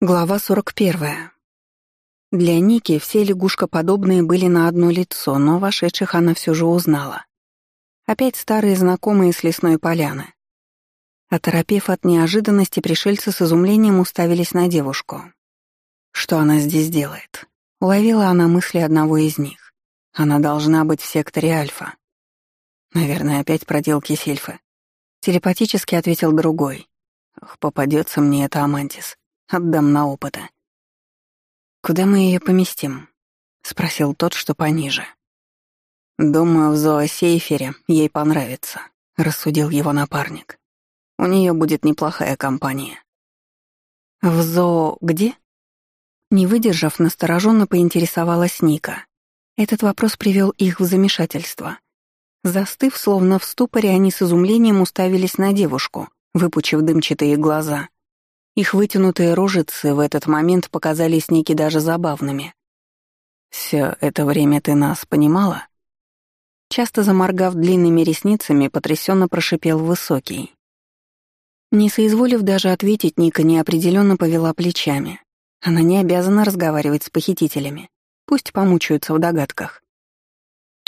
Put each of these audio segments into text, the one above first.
Глава 41. Для Ники все лягушкоподобные были на одно лицо, но вошедших она все же узнала. Опять старые знакомые с лесной поляны. Оторопев от неожиданности, пришельцы с изумлением уставились на девушку. Что она здесь делает? Уловила она мысли одного из них. Она должна быть в секторе Альфа. Наверное, опять проделки Сильфы. Телепатически ответил другой. Попадется мне это Амантис. Отдам на опыта. «Куда мы ее поместим?» — спросил тот, что пониже. «Думаю, в зоосейфере ей понравится», — рассудил его напарник. «У нее будет неплохая компания». «В зоо где?» Не выдержав, настороженно поинтересовалась Ника. Этот вопрос привел их в замешательство. Застыв, словно в ступоре, они с изумлением уставились на девушку, выпучив дымчатые глаза. Их вытянутые рожицы в этот момент показались Нике даже забавными. «Всё это время ты нас понимала?» Часто заморгав длинными ресницами, потрясенно прошипел Высокий. Не соизволив даже ответить, Ника неопределенно повела плечами. Она не обязана разговаривать с похитителями. Пусть помучаются в догадках.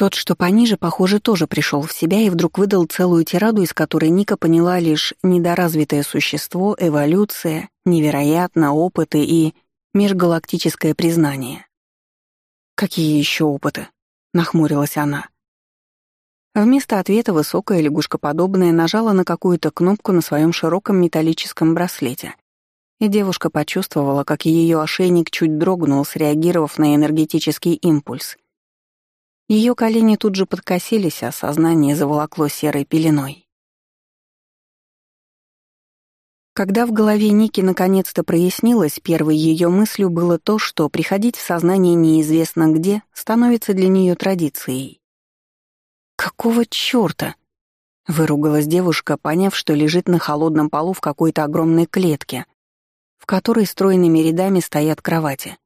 Тот, что пониже, похоже, тоже пришел в себя и вдруг выдал целую тираду, из которой Ника поняла лишь недоразвитое существо, эволюция, невероятно, опыты и межгалактическое признание. «Какие еще опыты?» — нахмурилась она. Вместо ответа высокая лягушкоподобная нажала на какую-то кнопку на своем широком металлическом браслете, и девушка почувствовала, как ее ошейник чуть дрогнул, среагировав на энергетический импульс — ее колени тут же подкосились, а сознание заволокло серой пеленой. Когда в голове Ники наконец-то прояснилось, первой ее мыслью было то, что приходить в сознание неизвестно где становится для нее традицией. «Какого чёрта?» — выругалась девушка, поняв, что лежит на холодном полу в какой-то огромной клетке, в которой стройными рядами стоят кровати.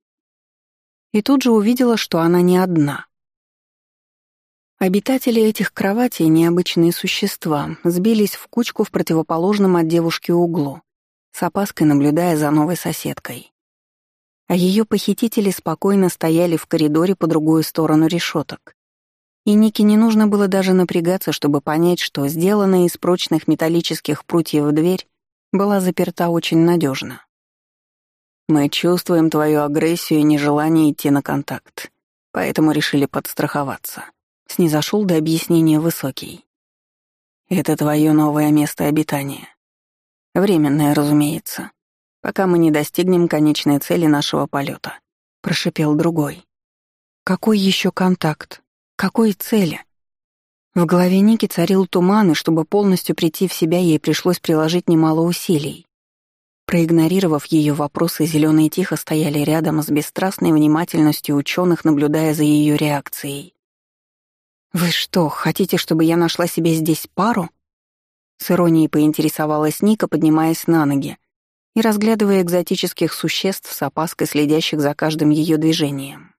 И тут же увидела, что она не одна — Обитатели этих кроватей, необычные существа, сбились в кучку в противоположном от девушки углу, с опаской наблюдая за новой соседкой. А ее похитители спокойно стояли в коридоре по другую сторону решеток. И Нике не нужно было даже напрягаться, чтобы понять, что сделанная из прочных металлических прутьев дверь была заперта очень надежно. «Мы чувствуем твою агрессию и нежелание идти на контакт, поэтому решили подстраховаться», Снизошел до объяснения высокий. «Это твое новое место обитания. Временное, разумеется, пока мы не достигнем конечной цели нашего полета», — прошипел другой. «Какой еще контакт? Какой цели?» В голове Ники царил туман, и чтобы полностью прийти в себя, ей пришлось приложить немало усилий. Проигнорировав ее вопросы, зеленые тихо стояли рядом с бесстрастной внимательностью ученых, наблюдая за ее реакцией. «Вы что, хотите, чтобы я нашла себе здесь пару?» С иронией поинтересовалась Ника, поднимаясь на ноги и разглядывая экзотических существ с опаской, следящих за каждым ее движением.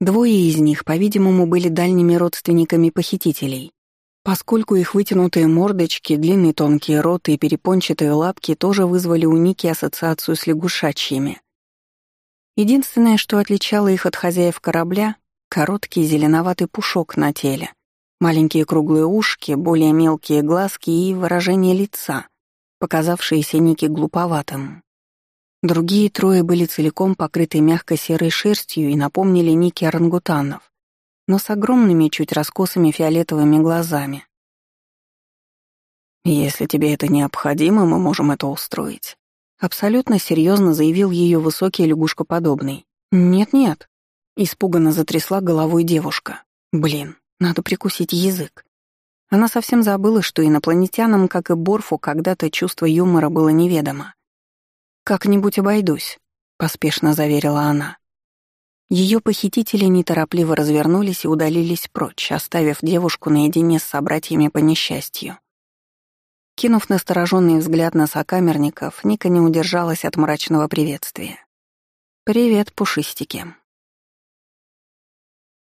Двое из них, по-видимому, были дальними родственниками похитителей, поскольку их вытянутые мордочки, длинный тонкий рот и перепончатые лапки тоже вызвали у Ники ассоциацию с лягушачьими. Единственное, что отличало их от хозяев корабля, Короткий зеленоватый пушок на теле, маленькие круглые ушки, более мелкие глазки и выражение лица, показавшиеся Нике глуповатым. Другие трое были целиком покрыты мягкой серой шерстью и напомнили Нике орангутанов, но с огромными, чуть раскосыми фиолетовыми глазами. «Если тебе это необходимо, мы можем это устроить», — абсолютно серьезно заявил ее высокий лягушкоподобный. «Нет-нет», Испуганно затрясла головой девушка. Блин, надо прикусить язык. Она совсем забыла, что инопланетянам, как и Борфу, когда-то чувство юмора было неведомо. «Как-нибудь обойдусь», — поспешно заверила она. Ее похитители неторопливо развернулись и удалились прочь, оставив девушку наедине с собратьями по несчастью. Кинув настороженный взгляд на сокамерников, Ника не удержалась от мрачного приветствия. «Привет, пушистики».